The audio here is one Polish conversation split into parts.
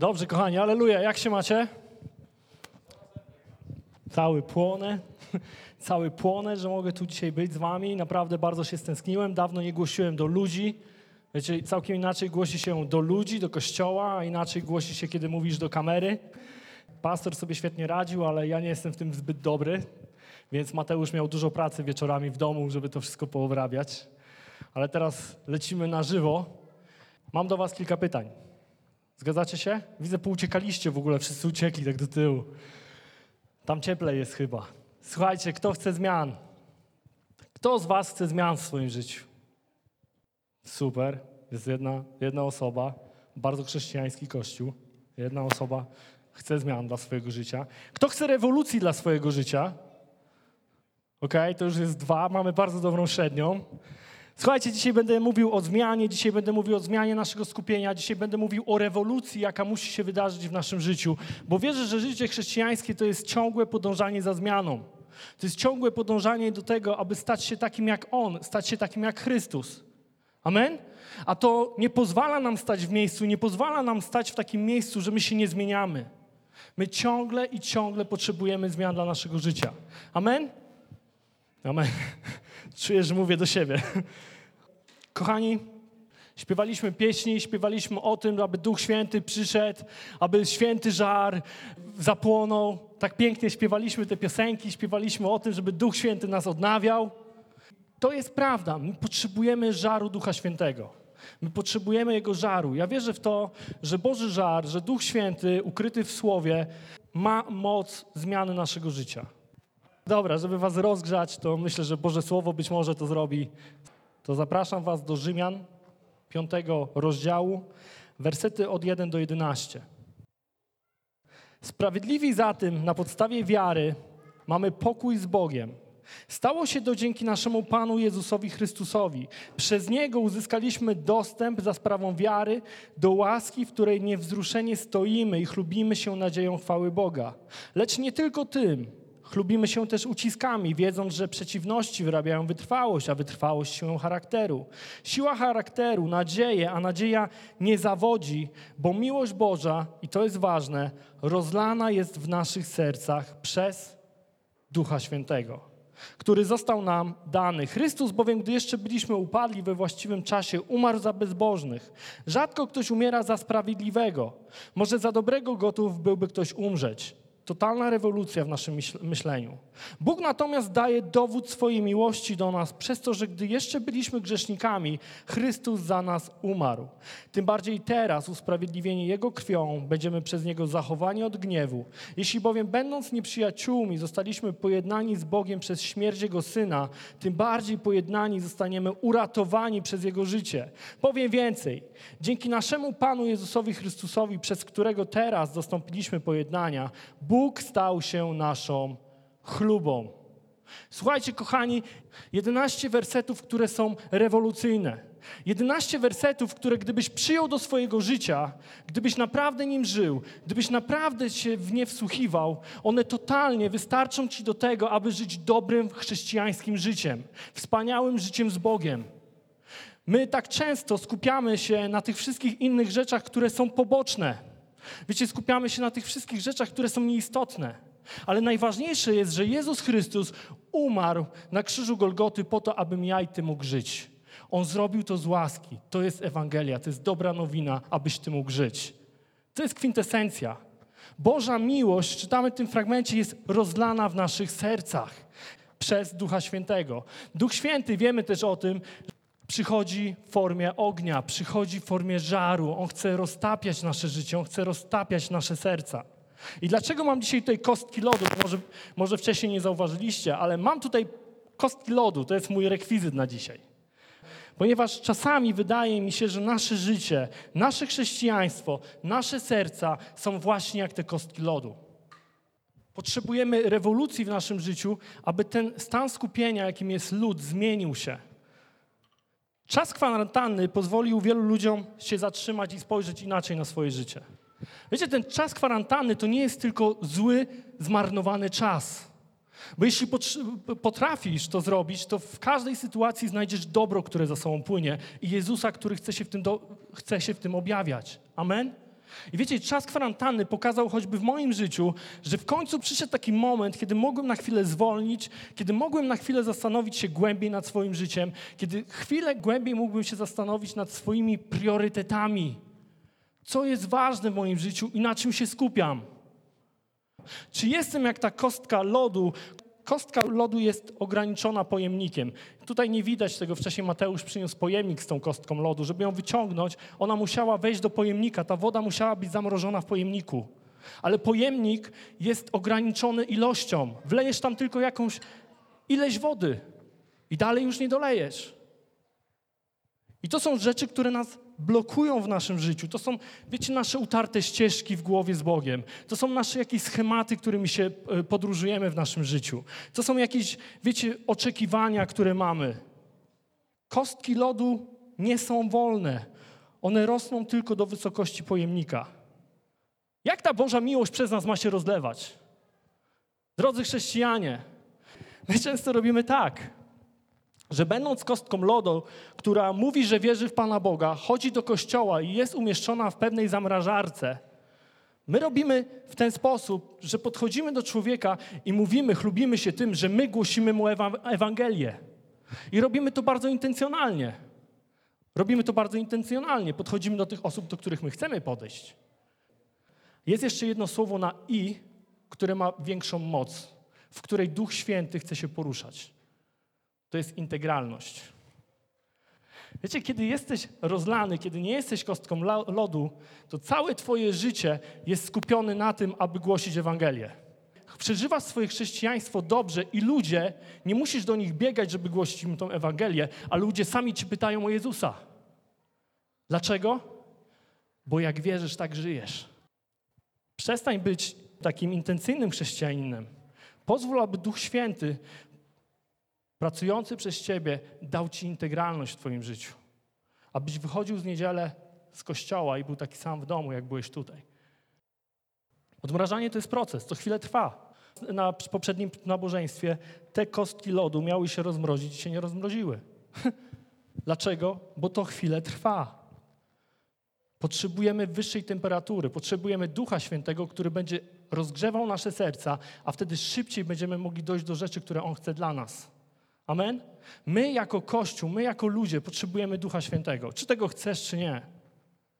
Dobrze, kochani, aleluja. Jak się macie? Cały płonę, cały płonę, że mogę tu dzisiaj być z wami. Naprawdę bardzo się stęskniłem. Dawno nie głosiłem do ludzi. Wiecie, całkiem inaczej głosi się do ludzi, do kościoła, a inaczej głosi się, kiedy mówisz do kamery. Pastor sobie świetnie radził, ale ja nie jestem w tym zbyt dobry, więc Mateusz miał dużo pracy wieczorami w domu, żeby to wszystko poobrabiać. Ale teraz lecimy na żywo. Mam do was kilka pytań. Zgadzacie się? Widzę, pouciekaliście w ogóle, wszyscy uciekli tak do tyłu. Tam cieplej jest chyba. Słuchajcie, kto chce zmian? Kto z was chce zmian w swoim życiu? Super. Jest jedna, jedna osoba, bardzo chrześcijański kościół. Jedna osoba chce zmian dla swojego życia. Kto chce rewolucji dla swojego życia? Ok, to już jest dwa, mamy bardzo dobrą średnią. Słuchajcie, dzisiaj będę mówił o zmianie, dzisiaj będę mówił o zmianie naszego skupienia, dzisiaj będę mówił o rewolucji, jaka musi się wydarzyć w naszym życiu, bo wierzę, że życie chrześcijańskie to jest ciągłe podążanie za zmianą. To jest ciągłe podążanie do tego, aby stać się takim jak On, stać się takim jak Chrystus. Amen? A to nie pozwala nam stać w miejscu, nie pozwala nam stać w takim miejscu, że my się nie zmieniamy. My ciągle i ciągle potrzebujemy zmian dla naszego życia. Amen? Amen. Czuję, że mówię do siebie. Kochani, śpiewaliśmy pieśni, śpiewaliśmy o tym, aby Duch Święty przyszedł, aby święty żar zapłonął. Tak pięknie śpiewaliśmy te piosenki, śpiewaliśmy o tym, żeby Duch Święty nas odnawiał. To jest prawda. My potrzebujemy żaru Ducha Świętego. My potrzebujemy Jego żaru. Ja wierzę w to, że Boży żar, że Duch Święty ukryty w Słowie ma moc zmiany naszego życia. Dobra, żeby was rozgrzać, to myślę, że Boże Słowo być może to zrobi. To zapraszam was do Rzymian, piątego rozdziału, wersety od 1 do 11. Sprawiedliwi zatem na podstawie wiary mamy pokój z Bogiem. Stało się to dzięki naszemu Panu Jezusowi Chrystusowi. Przez Niego uzyskaliśmy dostęp za sprawą wiary do łaski, w której niewzruszenie stoimy i chlubimy się nadzieją chwały Boga. Lecz nie tylko tym. Chlubimy się też uciskami, wiedząc, że przeciwności wyrabiają wytrwałość, a wytrwałość siłę charakteru. Siła charakteru, nadzieję, a nadzieja nie zawodzi, bo miłość Boża, i to jest ważne, rozlana jest w naszych sercach przez Ducha Świętego który został nam dany. Chrystus bowiem, gdy jeszcze byliśmy upadli we właściwym czasie, umarł za bezbożnych. Rzadko ktoś umiera za sprawiedliwego. Może za dobrego gotów byłby ktoś umrzeć. Totalna rewolucja w naszym myśleniu. Bóg natomiast daje dowód swojej miłości do nas przez to, że gdy jeszcze byliśmy grzesznikami, Chrystus za nas umarł. Tym bardziej teraz, usprawiedliwieni Jego krwią, będziemy przez Niego zachowani od gniewu. Jeśli bowiem, będąc nieprzyjaciółmi, zostaliśmy pojednani z Bogiem przez śmierć Jego Syna, tym bardziej pojednani zostaniemy uratowani przez Jego życie. Powiem więcej. Dzięki naszemu Panu Jezusowi Chrystusowi, przez którego teraz dostąpiliśmy pojednania, Bóg stał się naszą chlubą. Słuchajcie, kochani, 11 wersetów, które są rewolucyjne. 11 wersetów, które gdybyś przyjął do swojego życia, gdybyś naprawdę nim żył, gdybyś naprawdę się w nie wsłuchiwał, one totalnie wystarczą ci do tego, aby żyć dobrym chrześcijańskim życiem, wspaniałym życiem z Bogiem. My tak często skupiamy się na tych wszystkich innych rzeczach, które są poboczne. Wiecie, skupiamy się na tych wszystkich rzeczach, które są nieistotne. Ale najważniejsze jest, że Jezus Chrystus umarł na krzyżu Golgoty po to, abym ja i ty mógł żyć. On zrobił to z łaski. To jest Ewangelia, to jest dobra nowina, abyś ty mógł żyć. To jest kwintesencja. Boża miłość, czytamy w tym fragmencie, jest rozlana w naszych sercach przez Ducha Świętego. Duch Święty, wiemy też o tym, przychodzi w formie ognia, przychodzi w formie żaru. On chce roztapiać nasze życie, on chce roztapiać nasze serca. I dlaczego mam dzisiaj tutaj kostki lodu? Może, może wcześniej nie zauważyliście, ale mam tutaj kostki lodu, to jest mój rekwizyt na dzisiaj. Ponieważ czasami wydaje mi się, że nasze życie, nasze chrześcijaństwo, nasze serca są właśnie jak te kostki lodu. Potrzebujemy rewolucji w naszym życiu, aby ten stan skupienia, jakim jest lud, zmienił się. Czas kwarantanny pozwolił wielu ludziom się zatrzymać i spojrzeć inaczej na swoje życie. Wiecie, ten czas kwarantanny to nie jest tylko zły, zmarnowany czas. Bo jeśli potrafisz to zrobić, to w każdej sytuacji znajdziesz dobro, które za sobą płynie i Jezusa, który chce się w tym, do, chce się w tym objawiać. Amen? I wiecie, czas kwarantanny pokazał choćby w moim życiu, że w końcu przyszedł taki moment, kiedy mogłem na chwilę zwolnić, kiedy mogłem na chwilę zastanowić się głębiej nad swoim życiem, kiedy chwilę głębiej mógłbym się zastanowić nad swoimi priorytetami. Co jest ważne w moim życiu i na czym się skupiam. Czy jestem jak ta kostka lodu, Kostka lodu jest ograniczona pojemnikiem. Tutaj nie widać tego, wcześniej Mateusz przyniósł pojemnik z tą kostką lodu. Żeby ją wyciągnąć, ona musiała wejść do pojemnika, ta woda musiała być zamrożona w pojemniku. Ale pojemnik jest ograniczony ilością. Wlejesz tam tylko jakąś ileś wody i dalej już nie dolejesz. I to są rzeczy, które nas blokują w naszym życiu. To są, wiecie, nasze utarte ścieżki w głowie z Bogiem. To są nasze jakieś schematy, którymi się e, podróżujemy w naszym życiu. To są jakieś, wiecie, oczekiwania, które mamy. Kostki lodu nie są wolne. One rosną tylko do wysokości pojemnika. Jak ta Boża miłość przez nas ma się rozlewać? Drodzy chrześcijanie, my często robimy tak że będąc kostką lodu, która mówi, że wierzy w Pana Boga, chodzi do kościoła i jest umieszczona w pewnej zamrażarce, my robimy w ten sposób, że podchodzimy do człowieka i mówimy, chlubimy się tym, że my głosimy mu Ewangelię. I robimy to bardzo intencjonalnie. Robimy to bardzo intencjonalnie. Podchodzimy do tych osób, do których my chcemy podejść. Jest jeszcze jedno słowo na i, które ma większą moc, w której Duch Święty chce się poruszać to jest integralność. Wiecie, kiedy jesteś rozlany, kiedy nie jesteś kostką lodu, to całe Twoje życie jest skupione na tym, aby głosić Ewangelię. Przeżywasz swoje chrześcijaństwo dobrze i ludzie, nie musisz do nich biegać, żeby głosić im tą Ewangelię, a ludzie sami Ci pytają o Jezusa. Dlaczego? Bo jak wierzysz, tak żyjesz. Przestań być takim intencyjnym chrześcijaninem. Pozwól, aby Duch Święty pracujący przez Ciebie dał Ci integralność w Twoim życiu. Abyś wychodził z niedzielę z kościoła i był taki sam w domu, jak byłeś tutaj. Odmrażanie to jest proces, to chwilę trwa. Na poprzednim nabożeństwie te kostki lodu miały się rozmrozić i się nie rozmroziły. Dlaczego? Bo to chwilę trwa. Potrzebujemy wyższej temperatury, potrzebujemy Ducha Świętego, który będzie rozgrzewał nasze serca, a wtedy szybciej będziemy mogli dojść do rzeczy, które On chce dla nas. Amen? My jako Kościół, my jako ludzie potrzebujemy Ducha Świętego. Czy tego chcesz, czy nie.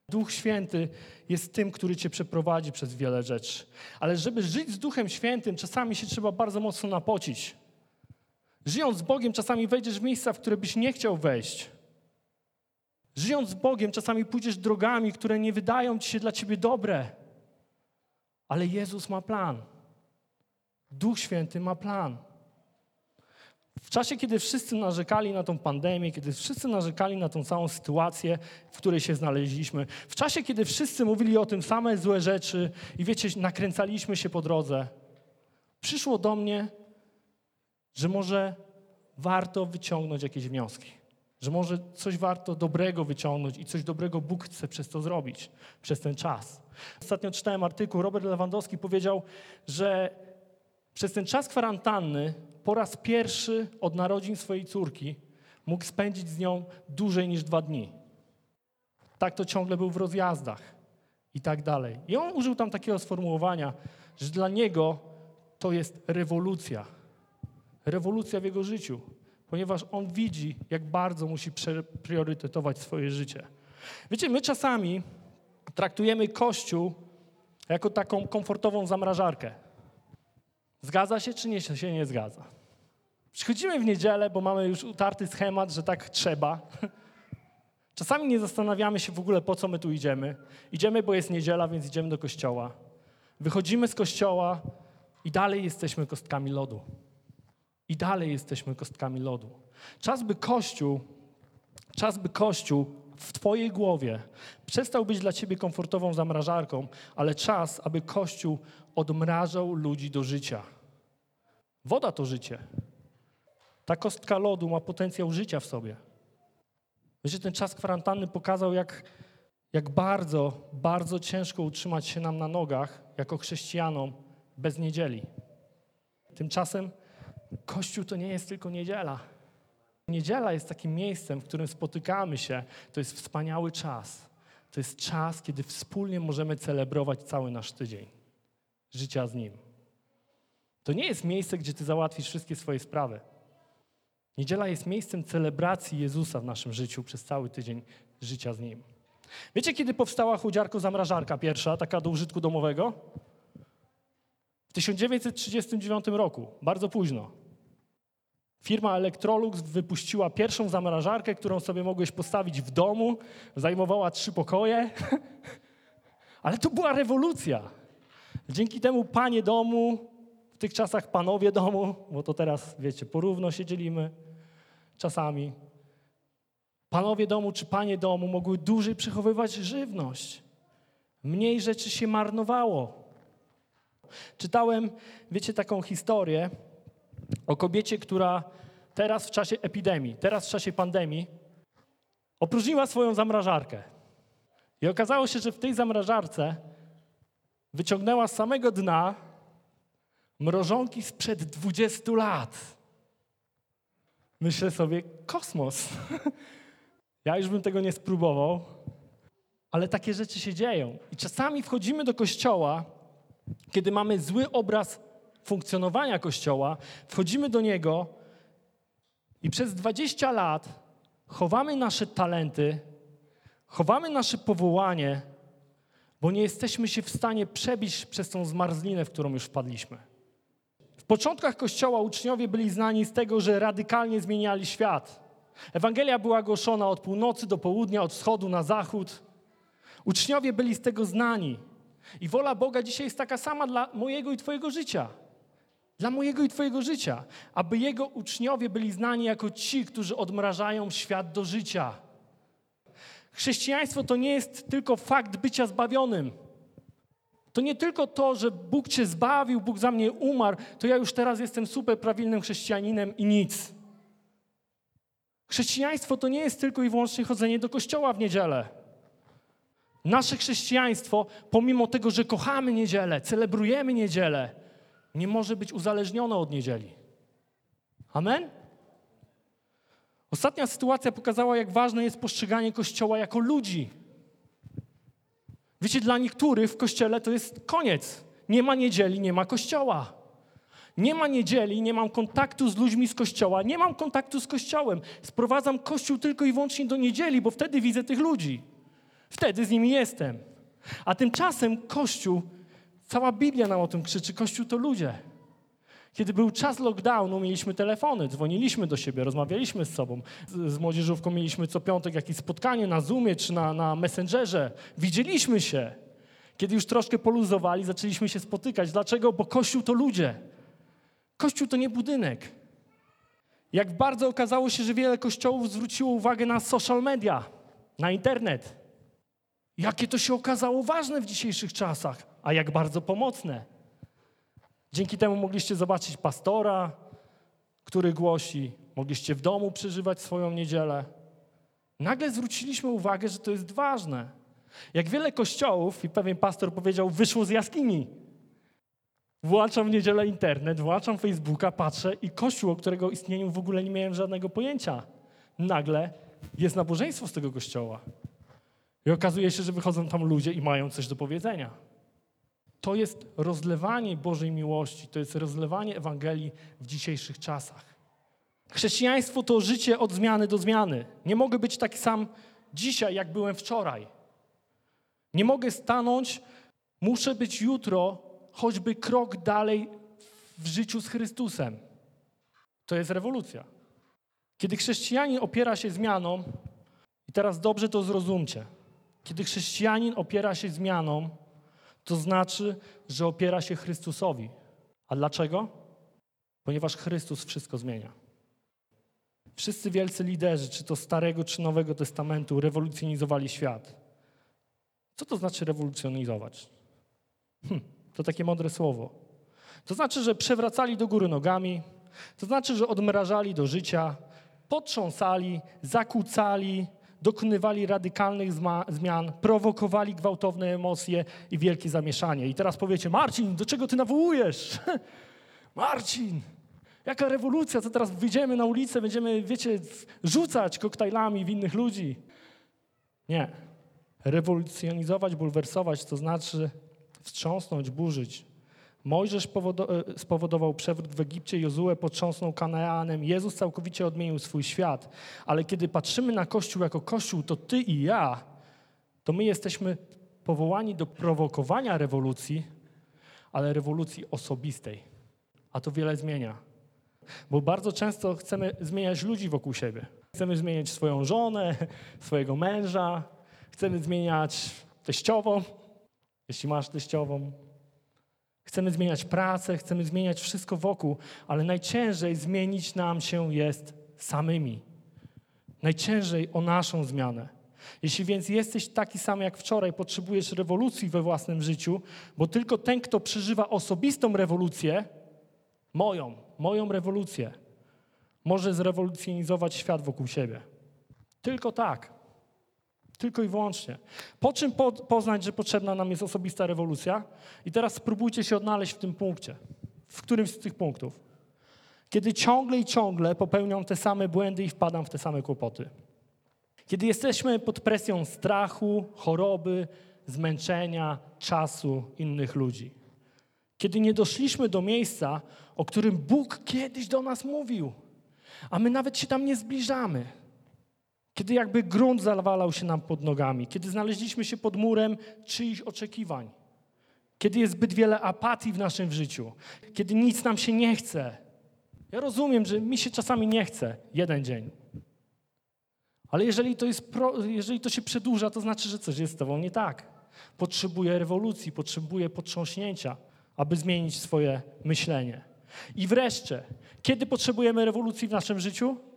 Duch Święty jest tym, który cię przeprowadzi przez wiele rzeczy. Ale żeby żyć z Duchem Świętym, czasami się trzeba bardzo mocno napocić. Żyjąc z Bogiem, czasami wejdziesz w miejsca, w które byś nie chciał wejść. Żyjąc z Bogiem, czasami pójdziesz drogami, które nie wydają ci się dla ciebie dobre. Ale Jezus ma plan. Duch Święty ma plan. W czasie, kiedy wszyscy narzekali na tą pandemię, kiedy wszyscy narzekali na tą całą sytuację, w której się znaleźliśmy, w czasie, kiedy wszyscy mówili o tym same złe rzeczy i wiecie, nakręcaliśmy się po drodze, przyszło do mnie, że może warto wyciągnąć jakieś wnioski. Że może coś warto dobrego wyciągnąć i coś dobrego Bóg chce przez to zrobić, przez ten czas. Ostatnio czytałem artykuł, Robert Lewandowski powiedział, że przez ten czas kwarantanny po raz pierwszy od narodzin swojej córki mógł spędzić z nią dłużej niż dwa dni. Tak to ciągle był w rozjazdach i tak dalej. I on użył tam takiego sformułowania, że dla niego to jest rewolucja. Rewolucja w jego życiu, ponieważ on widzi, jak bardzo musi priorytetować swoje życie. Wiecie, my czasami traktujemy Kościół jako taką komfortową zamrażarkę. Zgadza się, czy nie się nie zgadza? Przychodzimy w niedzielę, bo mamy już utarty schemat, że tak trzeba. Czasami nie zastanawiamy się w ogóle, po co my tu idziemy. Idziemy, bo jest niedziela, więc idziemy do kościoła. Wychodzimy z kościoła i dalej jesteśmy kostkami lodu. I dalej jesteśmy kostkami lodu. Czas, by Kościół, czas, by Kościół w Twojej głowie przestał być dla Ciebie komfortową zamrażarką, ale czas, aby Kościół odmrażał ludzi do życia. Woda to życie. Ta kostka lodu ma potencjał życia w sobie. Wiecie, ten czas kwarantanny pokazał, jak, jak bardzo, bardzo ciężko utrzymać się nam na nogach jako chrześcijanom bez niedzieli. Tymczasem Kościół to nie jest tylko niedziela. Niedziela jest takim miejscem, w którym spotykamy się. To jest wspaniały czas. To jest czas, kiedy wspólnie możemy celebrować cały nasz tydzień życia z Nim. To nie jest miejsce, gdzie Ty załatwisz wszystkie swoje sprawy. Niedziela jest miejscem celebracji Jezusa w naszym życiu przez cały tydzień życia z Nim. Wiecie, kiedy powstała chłodziarko-zamrażarka pierwsza, taka do użytku domowego? W 1939 roku, bardzo późno. Firma Electrolux wypuściła pierwszą zamrażarkę, którą sobie mogłeś postawić w domu. Zajmowała trzy pokoje. Ale to była rewolucja. Dzięki temu panie domu, w tych czasach panowie domu, bo to teraz, wiecie, porówno się dzielimy czasami. Panowie domu czy panie domu mogły dłużej przechowywać żywność. Mniej rzeczy się marnowało. Czytałem, wiecie, taką historię o kobiecie, która teraz w czasie epidemii, teraz w czasie pandemii opróżniła swoją zamrażarkę. I okazało się, że w tej zamrażarce wyciągnęła z samego dna mrożonki sprzed 20 lat. Myślę sobie, kosmos. Ja już bym tego nie spróbował, ale takie rzeczy się dzieją. I czasami wchodzimy do kościoła, kiedy mamy zły obraz funkcjonowania kościoła, wchodzimy do niego i przez 20 lat chowamy nasze talenty, chowamy nasze powołanie, bo nie jesteśmy się w stanie przebić przez tą zmarzlinę, w którą już wpadliśmy. W początkach Kościoła uczniowie byli znani z tego, że radykalnie zmieniali świat. Ewangelia była głoszona od północy do południa, od wschodu na zachód. Uczniowie byli z tego znani. I wola Boga dzisiaj jest taka sama dla mojego i Twojego życia. Dla mojego i Twojego życia. Aby Jego uczniowie byli znani jako ci, którzy odmrażają świat do życia. Chrześcijaństwo to nie jest tylko fakt bycia zbawionym. To nie tylko to, że Bóg Cię zbawił, Bóg za mnie umarł, to ja już teraz jestem super prawilnym chrześcijaninem i nic. Chrześcijaństwo to nie jest tylko i wyłącznie chodzenie do kościoła w niedzielę. Nasze chrześcijaństwo, pomimo tego, że kochamy niedzielę, celebrujemy niedzielę, nie może być uzależnione od niedzieli. Amen? Ostatnia sytuacja pokazała, jak ważne jest postrzeganie Kościoła jako ludzi. Wiecie, dla niektórych w Kościele to jest koniec. Nie ma niedzieli, nie ma Kościoła. Nie ma niedzieli, nie mam kontaktu z ludźmi z Kościoła, nie mam kontaktu z Kościołem. Sprowadzam Kościół tylko i wyłącznie do niedzieli, bo wtedy widzę tych ludzi. Wtedy z nimi jestem. A tymczasem Kościół, cała Biblia nam o tym krzyczy, Kościół to ludzie. Kiedy był czas lockdownu, mieliśmy telefony, dzwoniliśmy do siebie, rozmawialiśmy z sobą. Z, z młodzieżówką mieliśmy co piątek jakieś spotkanie na Zoomie czy na, na Messengerze. Widzieliśmy się. Kiedy już troszkę poluzowali, zaczęliśmy się spotykać. Dlaczego? Bo Kościół to ludzie. Kościół to nie budynek. Jak bardzo okazało się, że wiele kościołów zwróciło uwagę na social media, na internet. Jakie to się okazało ważne w dzisiejszych czasach, a jak bardzo pomocne. Dzięki temu mogliście zobaczyć pastora, który głosi, mogliście w domu przeżywać swoją niedzielę. Nagle zwróciliśmy uwagę, że to jest ważne. Jak wiele kościołów, i pewien pastor powiedział, wyszło z jaskini. Włączam w niedzielę internet, włączam Facebooka, patrzę i kościół, o którego istnieniu w ogóle nie miałem żadnego pojęcia. Nagle jest nabożeństwo z tego kościoła. I okazuje się, że wychodzą tam ludzie i mają coś do powiedzenia. To jest rozlewanie Bożej miłości, to jest rozlewanie Ewangelii w dzisiejszych czasach. Chrześcijaństwo to życie od zmiany do zmiany. Nie mogę być taki sam dzisiaj, jak byłem wczoraj. Nie mogę stanąć, muszę być jutro choćby krok dalej w życiu z Chrystusem. To jest rewolucja. Kiedy chrześcijanin opiera się zmianą, i teraz dobrze to zrozumcie, kiedy chrześcijanin opiera się zmianą, to znaczy, że opiera się Chrystusowi. A dlaczego? Ponieważ Chrystus wszystko zmienia. Wszyscy wielcy liderzy, czy to Starego, czy Nowego Testamentu, rewolucjonizowali świat. Co to znaczy rewolucjonizować? Hm. To takie mądre słowo. To znaczy, że przewracali do góry nogami, to znaczy, że odmrażali do życia, potrząsali, zakłócali, dokonywali radykalnych zmian, prowokowali gwałtowne emocje i wielkie zamieszanie. I teraz powiecie, Marcin, do czego ty nawołujesz? Marcin, jaka rewolucja, co teraz wyjdziemy na ulicę, będziemy, wiecie, rzucać koktajlami w innych ludzi. Nie. Rewolucjonizować, bulwersować, to znaczy wstrząsnąć, burzyć. Mojżesz e, spowodował przewrót w Egipcie, Jozue potrząsnął Kanaanem, Jezus całkowicie odmienił swój świat. Ale kiedy patrzymy na Kościół jako Kościół, to ty i ja, to my jesteśmy powołani do prowokowania rewolucji, ale rewolucji osobistej. A to wiele zmienia. Bo bardzo często chcemy zmieniać ludzi wokół siebie. Chcemy zmieniać swoją żonę, swojego męża, chcemy zmieniać teściową, jeśli masz teściową. Chcemy zmieniać pracę, chcemy zmieniać wszystko wokół, ale najciężej zmienić nam się jest samymi. Najciężej o naszą zmianę. Jeśli więc jesteś taki sam jak wczoraj, potrzebujesz rewolucji we własnym życiu, bo tylko ten, kto przeżywa osobistą rewolucję, moją, moją rewolucję, może zrewolucjonizować świat wokół siebie. Tylko tak. Tylko i wyłącznie. Po czym po, poznać, że potrzebna nam jest osobista rewolucja? I teraz spróbujcie się odnaleźć w tym punkcie, w którymś z tych punktów. Kiedy ciągle i ciągle popełniam te same błędy i wpadam w te same kłopoty. Kiedy jesteśmy pod presją strachu, choroby, zmęczenia, czasu innych ludzi. Kiedy nie doszliśmy do miejsca, o którym Bóg kiedyś do nas mówił, a my nawet się tam nie zbliżamy. Kiedy jakby grunt zawalał się nam pod nogami, kiedy znaleźliśmy się pod murem czyichś oczekiwań, kiedy jest zbyt wiele apatii w naszym życiu, kiedy nic nam się nie chce. Ja rozumiem, że mi się czasami nie chce jeden dzień. Ale jeżeli to, jest pro, jeżeli to się przedłuża, to znaczy, że coś jest z tobą nie tak. Potrzebuję rewolucji, potrzebuję potrząśnięcia, aby zmienić swoje myślenie. I wreszcie, kiedy potrzebujemy rewolucji w naszym życiu?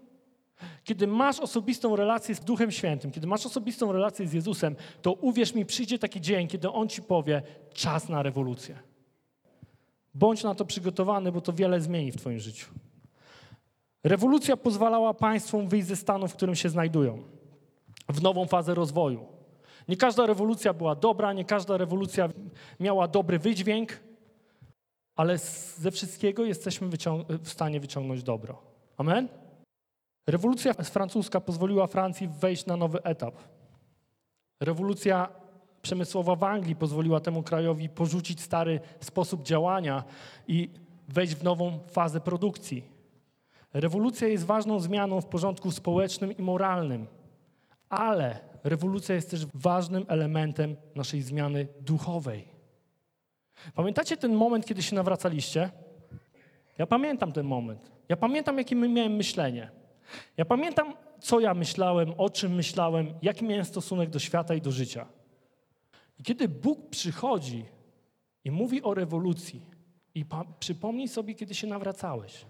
Kiedy masz osobistą relację z Duchem Świętym, kiedy masz osobistą relację z Jezusem, to uwierz mi, przyjdzie taki dzień, kiedy On ci powie, czas na rewolucję. Bądź na to przygotowany, bo to wiele zmieni w Twoim życiu. Rewolucja pozwalała państwom wyjść ze stanu, w którym się znajdują, w nową fazę rozwoju. Nie każda rewolucja była dobra, nie każda rewolucja miała dobry wydźwięk, ale ze wszystkiego jesteśmy w stanie wyciągnąć dobro. Amen? Rewolucja francuska pozwoliła Francji wejść na nowy etap. Rewolucja przemysłowa w Anglii pozwoliła temu krajowi porzucić stary sposób działania i wejść w nową fazę produkcji. Rewolucja jest ważną zmianą w porządku społecznym i moralnym, ale rewolucja jest też ważnym elementem naszej zmiany duchowej. Pamiętacie ten moment, kiedy się nawracaliście? Ja pamiętam ten moment. Ja pamiętam, jakie miałem myślenie. Ja pamiętam, co ja myślałem, o czym myślałem, jaki miałem stosunek do świata i do życia. I kiedy Bóg przychodzi i mówi o rewolucji, i przypomnij sobie, kiedy się nawracałeś,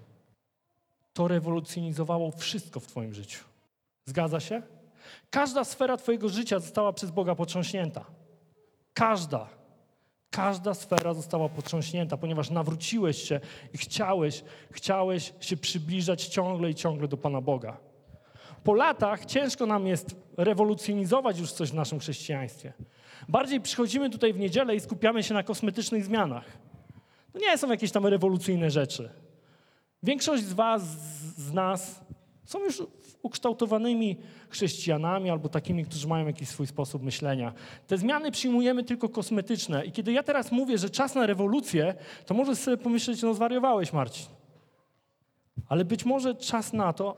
to rewolucjonizowało wszystko w Twoim życiu. Zgadza się? Każda sfera Twojego życia została przez Boga potrząśnięta. Każda. Każda sfera została potrząśnięta, ponieważ nawróciłeś się i chciałeś, chciałeś się przybliżać ciągle i ciągle do Pana Boga. Po latach ciężko nam jest rewolucjonizować już coś w naszym chrześcijaństwie. Bardziej przychodzimy tutaj w niedzielę i skupiamy się na kosmetycznych zmianach. To nie są jakieś tam rewolucyjne rzeczy. Większość z Was, z nas są już ukształtowanymi chrześcijanami albo takimi, którzy mają jakiś swój sposób myślenia. Te zmiany przyjmujemy tylko kosmetyczne. I kiedy ja teraz mówię, że czas na rewolucję, to możesz sobie pomyśleć, no zwariowałeś, Marcin. Ale być może czas na to,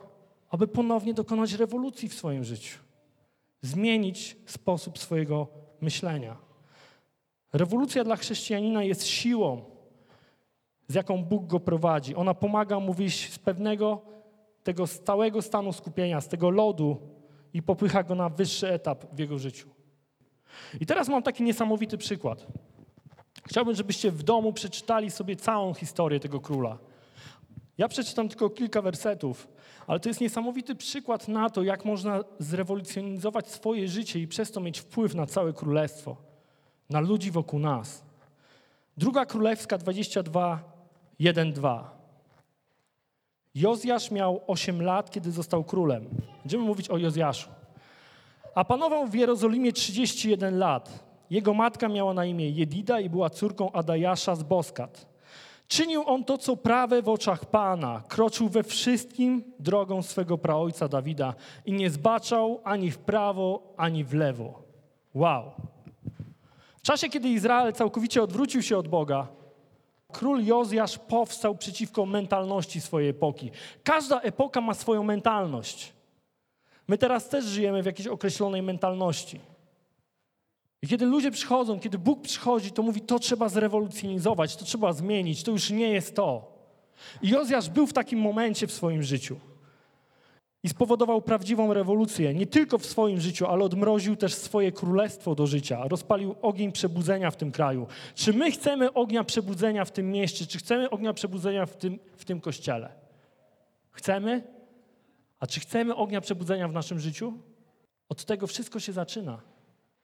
aby ponownie dokonać rewolucji w swoim życiu. Zmienić sposób swojego myślenia. Rewolucja dla chrześcijanina jest siłą, z jaką Bóg go prowadzi. Ona pomaga mu wyjść z pewnego tego stałego stanu skupienia, z tego lodu i popycha go na wyższy etap w jego życiu. I teraz mam taki niesamowity przykład. Chciałbym, żebyście w domu przeczytali sobie całą historię tego króla. Ja przeczytam tylko kilka wersetów, ale to jest niesamowity przykład na to, jak można zrewolucjonizować swoje życie i przez to mieć wpływ na całe królestwo, na ludzi wokół nas. Druga Królewska 22, 1, 2. Jozjasz miał 8 lat, kiedy został królem. Będziemy mówić o Jozjaszu. A panował w Jerozolimie 31 lat. Jego matka miała na imię Jedida i była córką Adajasza z Boskat. Czynił on to, co prawe w oczach Pana, kroczył we wszystkim drogą swego praojca Dawida i nie zbaczał ani w prawo, ani w lewo. Wow. W czasie, kiedy Izrael całkowicie odwrócił się od Boga, król Jozjasz powstał przeciwko mentalności swojej epoki. Każda epoka ma swoją mentalność. My teraz też żyjemy w jakiejś określonej mentalności. I kiedy ludzie przychodzą, kiedy Bóg przychodzi, to mówi, to trzeba zrewolucjonizować, to trzeba zmienić, to już nie jest to. I Jozjasz był w takim momencie w swoim życiu. I spowodował prawdziwą rewolucję, nie tylko w swoim życiu, ale odmroził też swoje królestwo do życia. Rozpalił ogień przebudzenia w tym kraju. Czy my chcemy ognia przebudzenia w tym mieście? Czy chcemy ognia przebudzenia w tym, w tym kościele? Chcemy? A czy chcemy ognia przebudzenia w naszym życiu? Od tego wszystko się zaczyna.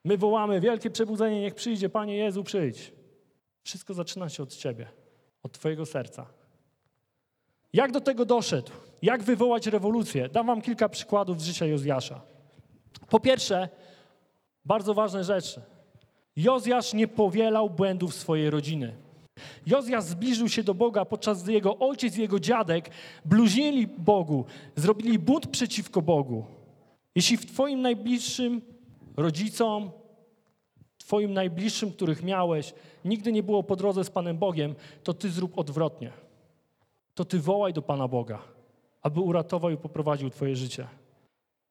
My wołamy wielkie przebudzenie, niech przyjdzie, Panie Jezu, przyjdź. Wszystko zaczyna się od Ciebie, od Twojego serca. Jak do tego doszedł? Jak wywołać rewolucję? Dam wam kilka przykładów z życia Jozjasza. Po pierwsze, bardzo ważne rzeczy. Jozjasz nie powielał błędów swojej rodziny. Jozjasz zbliżył się do Boga, podczas gdy jego ojciec i jego dziadek bluźnili Bogu, zrobili bunt przeciwko Bogu. Jeśli w twoim najbliższym rodzicom, twoim najbliższym, których miałeś, nigdy nie było po drodze z Panem Bogiem, to ty zrób odwrotnie to ty wołaj do Pana Boga, aby uratował i poprowadził twoje życie.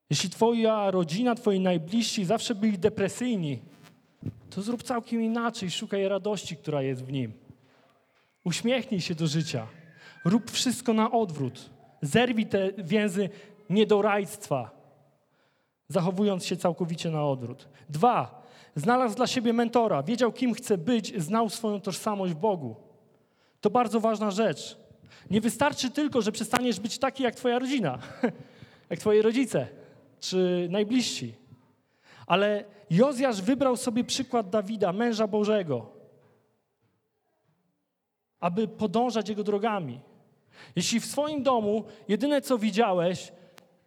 Jeśli twoja rodzina, twoi najbliżsi zawsze byli depresyjni, to zrób całkiem inaczej, szukaj radości, która jest w nim. Uśmiechnij się do życia. Rób wszystko na odwrót. Zerwij te więzy niedorajstwa, zachowując się całkowicie na odwrót. Dwa, znalazł dla siebie mentora, wiedział, kim chce być, znał swoją tożsamość w Bogu. To bardzo ważna rzecz. Nie wystarczy tylko, że przestaniesz być taki jak twoja rodzina, jak twoi rodzice czy najbliżsi. Ale Jozjasz wybrał sobie przykład Dawida, męża Bożego, aby podążać jego drogami. Jeśli w swoim domu jedyne co widziałeś,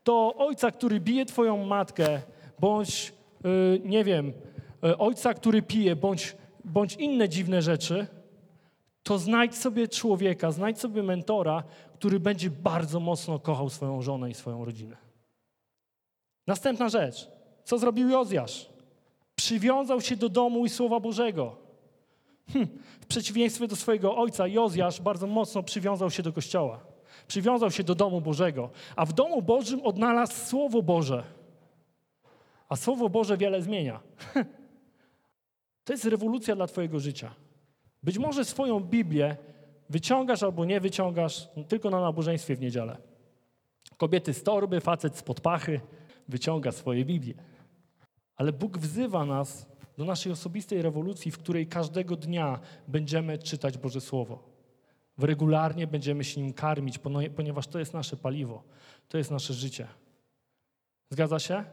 to ojca, który bije twoją matkę, bądź yy, nie wiem, yy, ojca, który pije, bądź, bądź inne dziwne rzeczy, to znajdź sobie człowieka, znajdź sobie mentora, który będzie bardzo mocno kochał swoją żonę i swoją rodzinę. Następna rzecz. Co zrobił Jozjasz? Przywiązał się do domu i Słowa Bożego. Hm. W przeciwieństwie do swojego ojca, Jozjasz bardzo mocno przywiązał się do Kościoła. Przywiązał się do domu Bożego. A w domu Bożym odnalazł Słowo Boże. A Słowo Boże wiele zmienia. To jest rewolucja dla Twojego życia. Być może swoją Biblię wyciągasz albo nie wyciągasz tylko na nabożeństwie w niedzielę. Kobiety z torby, facet z podpachy wyciąga swoje Biblię. Ale Bóg wzywa nas do naszej osobistej rewolucji, w której każdego dnia będziemy czytać Boże Słowo. Regularnie będziemy się nim karmić, ponieważ to jest nasze paliwo, to jest nasze życie. Zgadza się?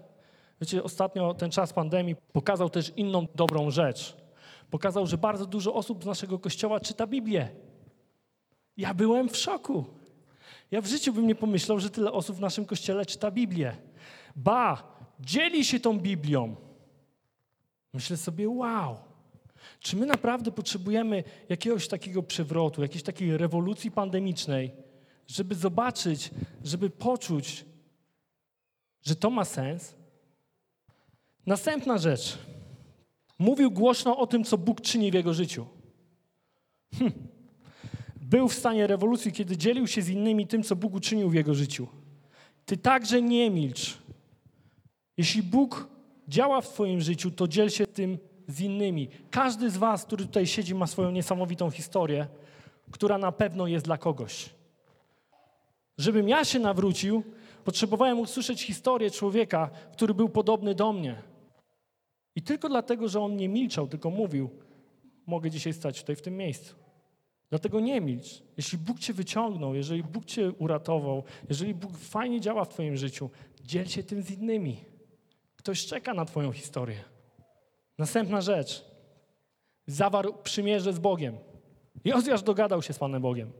Wiecie, ostatnio ten czas pandemii pokazał też inną dobrą rzecz pokazał, że bardzo dużo osób z naszego kościoła czyta Biblię. Ja byłem w szoku. Ja w życiu bym nie pomyślał, że tyle osób w naszym kościele czyta Biblię. Ba, dzieli się tą Biblią. Myślę sobie, wow, czy my naprawdę potrzebujemy jakiegoś takiego przewrotu, jakiejś takiej rewolucji pandemicznej, żeby zobaczyć, żeby poczuć, że to ma sens? Następna rzecz. Mówił głośno o tym, co Bóg czyni w jego życiu. Hm. Był w stanie rewolucji, kiedy dzielił się z innymi tym, co Bóg uczynił w jego życiu. Ty także nie milcz. Jeśli Bóg działa w Twoim życiu, to dziel się tym z innymi. Każdy z Was, który tutaj siedzi, ma swoją niesamowitą historię, która na pewno jest dla kogoś. Żebym ja się nawrócił, potrzebowałem usłyszeć historię człowieka, który był podobny do mnie. I tylko dlatego, że on nie milczał, tylko mówił, mogę dzisiaj stać tutaj w tym miejscu. Dlatego nie milcz. Jeśli Bóg cię wyciągnął, jeżeli Bóg cię uratował, jeżeli Bóg fajnie działa w twoim życiu, dziel się tym z innymi. Ktoś czeka na twoją historię. Następna rzecz. Zawarł przymierze z Bogiem. Jozjasz dogadał się z Panem Bogiem.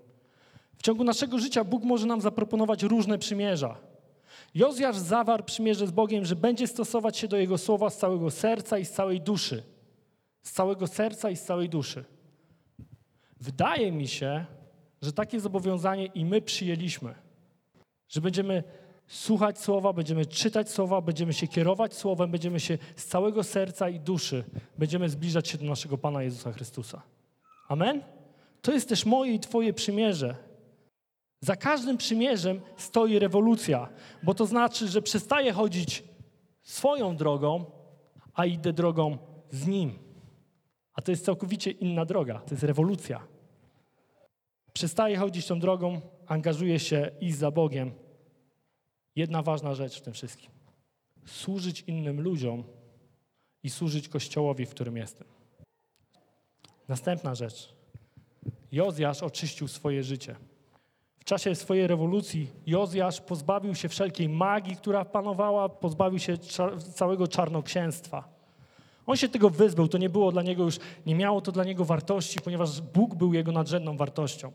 W ciągu naszego życia Bóg może nam zaproponować różne przymierza. Jozjasz zawarł przymierze z Bogiem, że będzie stosować się do Jego słowa z całego serca i z całej duszy. Z całego serca i z całej duszy. Wydaje mi się, że takie zobowiązanie i my przyjęliśmy, że będziemy słuchać słowa, będziemy czytać słowa, będziemy się kierować słowem, będziemy się z całego serca i duszy, będziemy zbliżać się do naszego Pana Jezusa Chrystusa. Amen? To jest też moje i Twoje przymierze. Za każdym przymierzem stoi rewolucja, bo to znaczy, że przestaję chodzić swoją drogą, a idę drogą z Nim. A to jest całkowicie inna droga, to jest rewolucja. Przestaję chodzić tą drogą, angażuję się iść za Bogiem. Jedna ważna rzecz w tym wszystkim. Służyć innym ludziom i służyć Kościołowi, w którym jestem. Następna rzecz. Jozjasz oczyścił swoje życie. Czasie swojej rewolucji Jozjasz pozbawił się wszelkiej magii, która panowała, pozbawił się całego czarnoksięstwa. On się tego wyzbył, to nie było dla niego już, nie miało to dla niego wartości, ponieważ Bóg był jego nadrzędną wartością.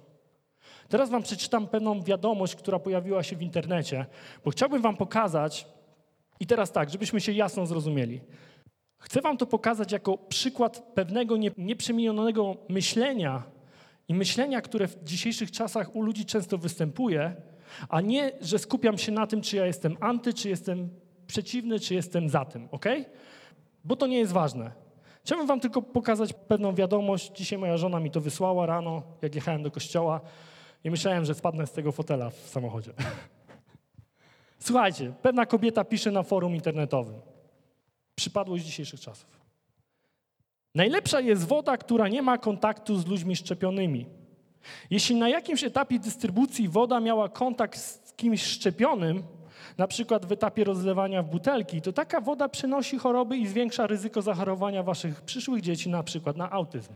Teraz wam przeczytam pewną wiadomość, która pojawiła się w internecie, bo chciałbym wam pokazać, i teraz tak, żebyśmy się jasno zrozumieli. Chcę wam to pokazać jako przykład pewnego nieprzemienionego myślenia i myślenia, które w dzisiejszych czasach u ludzi często występuje, a nie, że skupiam się na tym, czy ja jestem anty, czy jestem przeciwny, czy jestem za tym, ok? Bo to nie jest ważne. Chciałbym wam tylko pokazać pewną wiadomość. Dzisiaj moja żona mi to wysłała rano, jak jechałem do kościoła i myślałem, że spadnę z tego fotela w samochodzie. Słuchajcie, pewna kobieta pisze na forum internetowym. Przypadłość dzisiejszych czasów. Najlepsza jest woda, która nie ma kontaktu z ludźmi szczepionymi. Jeśli na jakimś etapie dystrybucji woda miała kontakt z kimś szczepionym, na przykład w etapie rozlewania w butelki, to taka woda przynosi choroby i zwiększa ryzyko zachorowania waszych przyszłych dzieci na przykład na autyzm.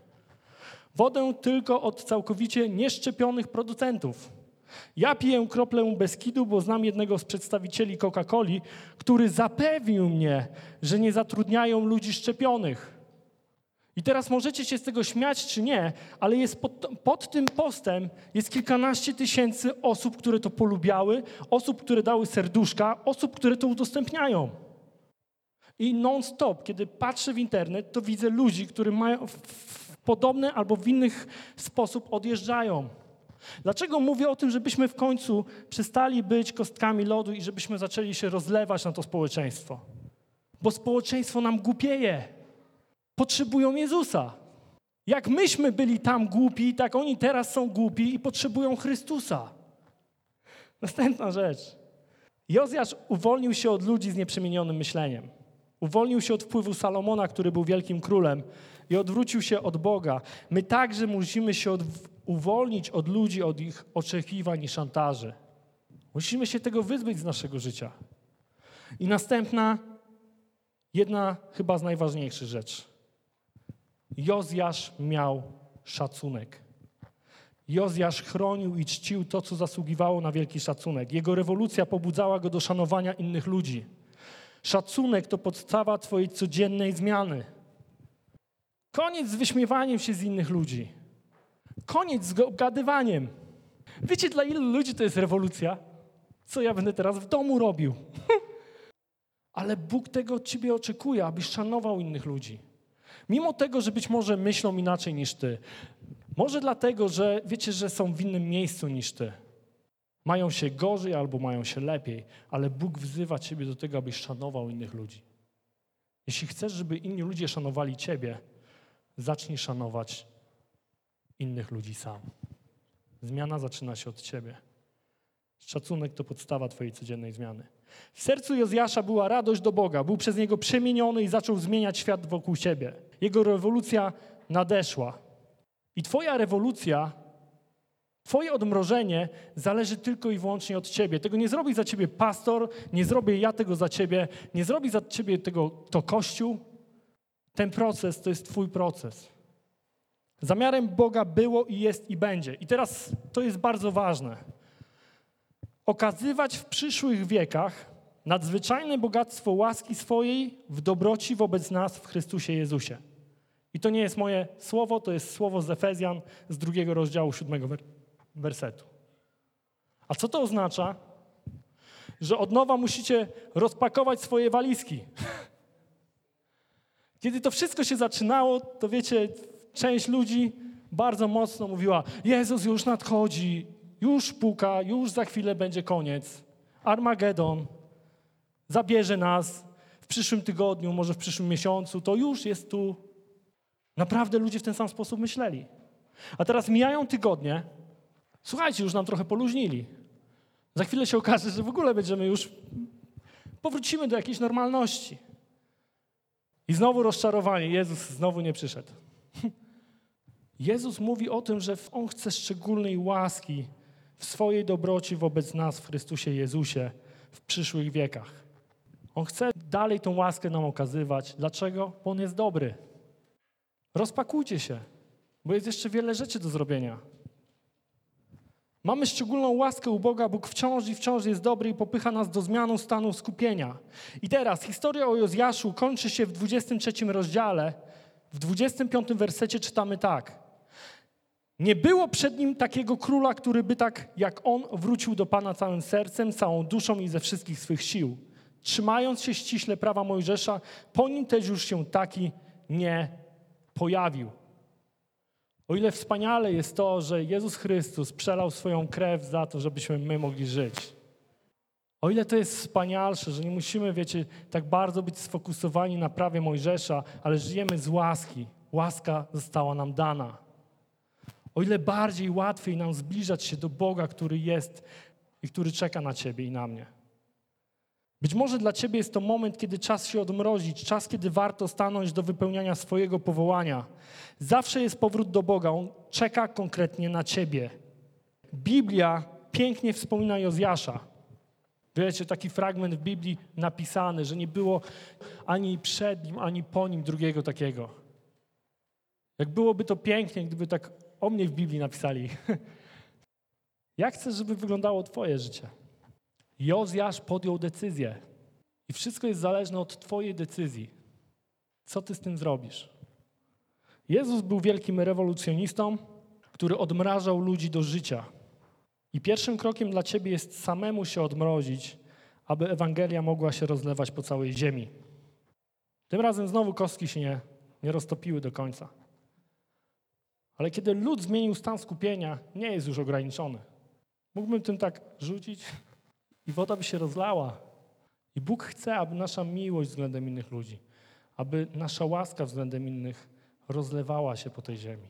Wodę tylko od całkowicie nieszczepionych producentów. Ja piję kroplę Beskidu, bo znam jednego z przedstawicieli Coca-Coli, który zapewnił mnie, że nie zatrudniają ludzi szczepionych. I teraz możecie się z tego śmiać czy nie, ale jest pod, pod, tym postem jest kilkanaście tysięcy osób, które to polubiały, osób, które dały serduszka, osób, które to udostępniają. I non-stop, kiedy patrzę w internet, to widzę ludzi, którzy mają w podobny albo w innych sposób odjeżdżają. Dlaczego mówię o tym, żebyśmy w końcu przestali być kostkami lodu i żebyśmy zaczęli się rozlewać na to społeczeństwo? Bo społeczeństwo nam głupieje potrzebują Jezusa. Jak myśmy byli tam głupi, tak oni teraz są głupi i potrzebują Chrystusa. Następna rzecz. Jozjasz uwolnił się od ludzi z nieprzemienionym myśleniem. Uwolnił się od wpływu Salomona, który był wielkim królem i odwrócił się od Boga. My także musimy się od, uwolnić od ludzi, od ich oczekiwań i szantaży. Musimy się tego wyzbyć z naszego życia. I następna, jedna chyba z najważniejszych rzeczy. Jozjasz miał szacunek. Jozjasz chronił i czcił to, co zasługiwało na wielki szacunek. Jego rewolucja pobudzała go do szanowania innych ludzi. Szacunek to podstawa Twojej codziennej zmiany. Koniec z wyśmiewaniem się z innych ludzi. Koniec z obgadywaniem. Wiecie, dla ilu ludzi to jest rewolucja? Co ja będę teraz w domu robił? Ale Bóg tego od Ciebie oczekuje, abyś szanował innych ludzi. Mimo tego, że być może myślą inaczej niż ty. Może dlatego, że wiecie, że są w innym miejscu niż ty. Mają się gorzej albo mają się lepiej, ale Bóg wzywa ciebie do tego, abyś szanował innych ludzi. Jeśli chcesz, żeby inni ludzie szanowali ciebie, zacznij szanować innych ludzi sam. Zmiana zaczyna się od ciebie. Szacunek to podstawa twojej codziennej zmiany. W sercu Jozjasza była radość do Boga. Był przez niego przemieniony i zaczął zmieniać świat wokół siebie. Jego rewolucja nadeszła. I Twoja rewolucja, Twoje odmrożenie zależy tylko i wyłącznie od Ciebie. Tego nie zrobi za Ciebie pastor, nie zrobię ja tego za Ciebie, nie zrobi za Ciebie tego to Kościół. Ten proces to jest Twój proces. Zamiarem Boga było i jest i będzie. I teraz to jest bardzo ważne. Okazywać w przyszłych wiekach nadzwyczajne bogactwo łaski swojej w dobroci wobec nas w Chrystusie Jezusie. I to nie jest moje słowo, to jest słowo z Efezjan z drugiego rozdziału siódmego wersetu. A co to oznacza? Że od nowa musicie rozpakować swoje walizki. Kiedy to wszystko się zaczynało, to wiecie, część ludzi bardzo mocno mówiła: Jezus już nadchodzi, już puka, już za chwilę będzie koniec. Armagedon zabierze nas w przyszłym tygodniu, może w przyszłym miesiącu, to już jest tu. Naprawdę ludzie w ten sam sposób myśleli. A teraz mijają tygodnie. Słuchajcie, już nam trochę poluźnili. Za chwilę się okaże, że w ogóle będziemy już. Powrócimy do jakiejś normalności. I znowu rozczarowanie. Jezus znowu nie przyszedł. Jezus mówi o tym, że On chce szczególnej łaski w swojej dobroci wobec nas w Chrystusie Jezusie w przyszłych wiekach. On chce dalej tą łaskę nam okazywać. Dlaczego? Bo On jest dobry. Rozpakujcie się, bo jest jeszcze wiele rzeczy do zrobienia. Mamy szczególną łaskę u Boga, Bóg wciąż i wciąż jest dobry i popycha nas do zmiany stanu skupienia. I teraz historia o Jozjaszu kończy się w 23 rozdziale. W 25 wersecie czytamy tak. Nie było przed nim takiego króla, który by tak jak on wrócił do Pana całym sercem, całą duszą i ze wszystkich swych sił. Trzymając się ściśle prawa Mojżesza, po nim też już się taki nie pojawił. O ile wspaniale jest to, że Jezus Chrystus przelał swoją krew za to, żebyśmy my mogli żyć. O ile to jest wspanialsze, że nie musimy, wiecie, tak bardzo być sfokusowani na prawie Mojżesza, ale żyjemy z łaski. Łaska została nam dana. O ile bardziej łatwiej nam zbliżać się do Boga, który jest i który czeka na Ciebie i na mnie. Być może dla Ciebie jest to moment, kiedy czas się odmrozić, czas, kiedy warto stanąć do wypełniania swojego powołania. Zawsze jest powrót do Boga, On czeka konkretnie na Ciebie. Biblia pięknie wspomina Jozjasza. Wiecie, taki fragment w Biblii napisany, że nie było ani przed nim, ani po nim drugiego takiego. Jak byłoby to pięknie, gdyby tak o mnie w Biblii napisali. Jak chcesz, żeby wyglądało Twoje życie? Jozjasz podjął decyzję. I wszystko jest zależne od Twojej decyzji. Co Ty z tym zrobisz? Jezus był wielkim rewolucjonistą, który odmrażał ludzi do życia. I pierwszym krokiem dla Ciebie jest samemu się odmrozić, aby Ewangelia mogła się rozlewać po całej ziemi. Tym razem znowu kostki się nie, nie roztopiły do końca. Ale kiedy lud zmienił stan skupienia, nie jest już ograniczony. Mógłbym tym tak rzucić i woda by się rozlała. I Bóg chce, aby nasza miłość względem innych ludzi, aby nasza łaska względem innych rozlewała się po tej ziemi.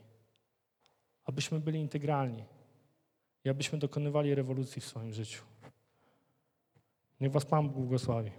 Abyśmy byli integralni i abyśmy dokonywali rewolucji w swoim życiu. Niech Was Pan błogosławi.